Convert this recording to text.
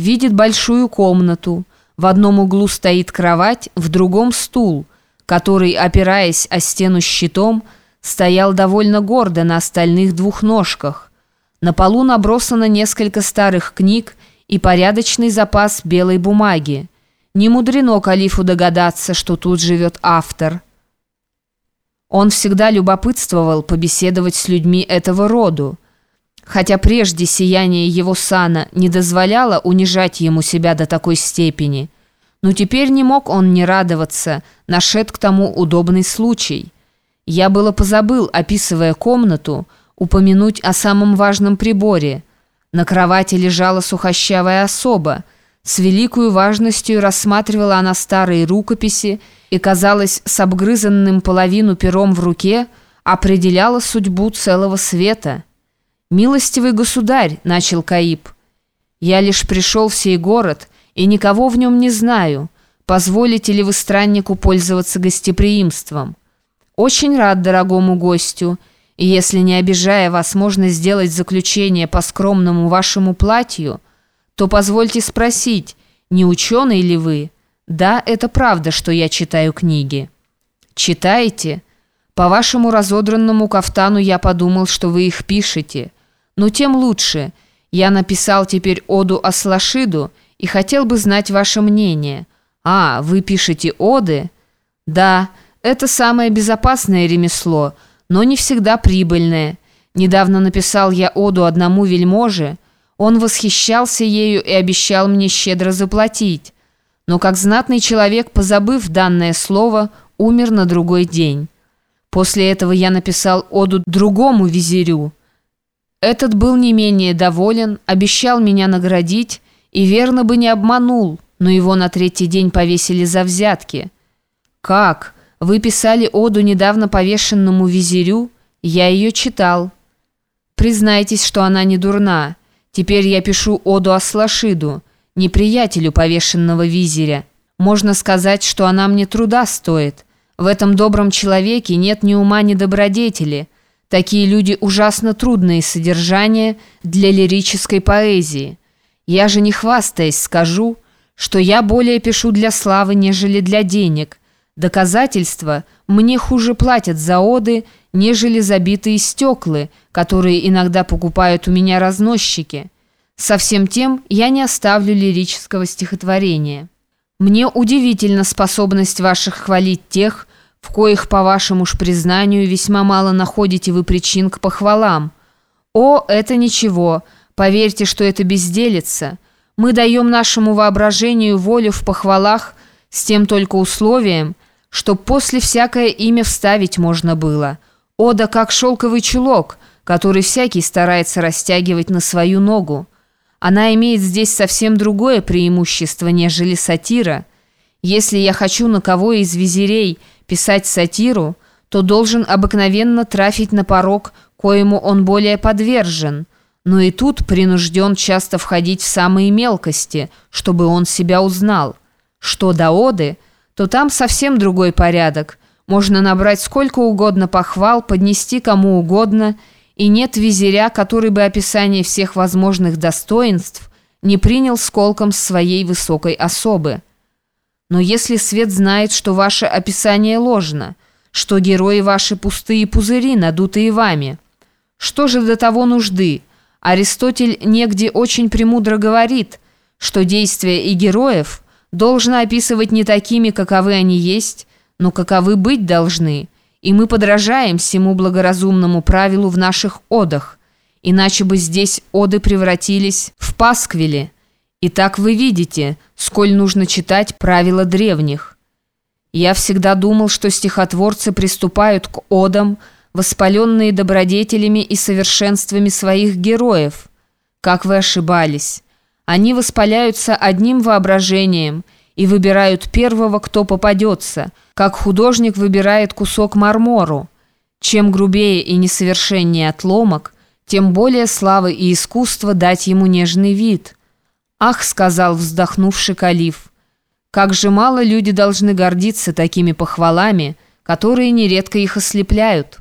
видит большую комнату. В одном углу стоит кровать, в другом стул, который, опираясь о стену щитом, стоял довольно гордо на остальных двух ножках. На полу набросано несколько старых книг и порядочный запас белой бумаги. Не мудрено калифу догадаться, что тут живет автор. Он всегда любопытствовал побеседовать с людьми этого роду, хотя прежде сияние его сана не дозволяло унижать ему себя до такой степени. Но теперь не мог он не радоваться, нашед к тому удобный случай. Я было позабыл, описывая комнату, упомянуть о самом важном приборе. На кровати лежала сухощавая особа. С великою важностью рассматривала она старые рукописи и, казалось, с обгрызанным половину пером в руке определяла судьбу целого света. «Милостивый государь», — начал Каиб, — «я лишь пришел в сей город и никого в нем не знаю. Позволите ли вы страннику пользоваться гостеприимством?» «Очень рад дорогому гостю», — и если, не обижая вас, можно сделать заключение по скромному вашему платью, то позвольте спросить, не ученый ли вы? Да, это правда, что я читаю книги. Читаете? По вашему разодранному кафтану я подумал, что вы их пишете. Но тем лучше. Я написал теперь оду Аслашиду и хотел бы знать ваше мнение. А, вы пишете оды? Да, это самое безопасное ремесло – но не всегда прибыльное. Недавно написал я оду одному вельможе, он восхищался ею и обещал мне щедро заплатить. Но как знатный человек, позабыв данное слово, умер на другой день. После этого я написал оду другому визирю. Этот был не менее доволен, обещал меня наградить и верно бы не обманул, но его на третий день повесили за взятки. Как? Вы писали оду недавно повешенному визирю? Я ее читал. Признайтесь, что она не дурна. Теперь я пишу оду Аслашиду, неприятелю повешенного визиря. Можно сказать, что она мне труда стоит. В этом добром человеке нет ни ума, ни добродетели. Такие люди ужасно трудные содержания для лирической поэзии. Я же не хвастаясь скажу, что я более пишу для славы, нежели для денег, Доказательство – мне хуже платят за оды, нежели забитые стеклы, которые иногда покупают у меня разносчики. Со всем тем я не оставлю лирического стихотворения. Мне удивительна способность ваших хвалить тех, в коих, по вашему ж признанию, весьма мало находите вы причин к похвалам. О, это ничего, поверьте, что это безделица. Мы даем нашему воображению волю в похвалах с тем только условием – чтоб после всякое имя вставить можно было. Ода как шелковый чулок, который всякий старается растягивать на свою ногу. Она имеет здесь совсем другое преимущество, нежели сатира. Если я хочу на кого из визирей писать сатиру, то должен обыкновенно трафить на порог, коему он более подвержен, но и тут принужден часто входить в самые мелкости, чтобы он себя узнал. Что до Оды – то там совсем другой порядок. Можно набрать сколько угодно похвал, поднести кому угодно, и нет визиря, который бы описание всех возможных достоинств не принял сколком своей высокой особы. Но если свет знает, что ваше описание ложно, что герои ваши пустые пузыри, надутые вами, что же до того нужды? Аристотель негде очень премудро говорит, что действия и героев – должно описывать не такими, каковы они есть, но каковы быть должны, и мы подражаем всему благоразумному правилу в наших одах, иначе бы здесь оды превратились в пасквили. И так вы видите, сколь нужно читать правила древних. Я всегда думал, что стихотворцы приступают к одам, воспаленные добродетелями и совершенствами своих героев. Как вы ошибались. Они воспаляются одним воображением и выбирают первого, кто попадется, как художник выбирает кусок мармору. Чем грубее и несовершеннее отломок, тем более славы и искусства дать ему нежный вид. «Ах», — сказал вздохнувший калиф, — «как же мало люди должны гордиться такими похвалами, которые нередко их ослепляют».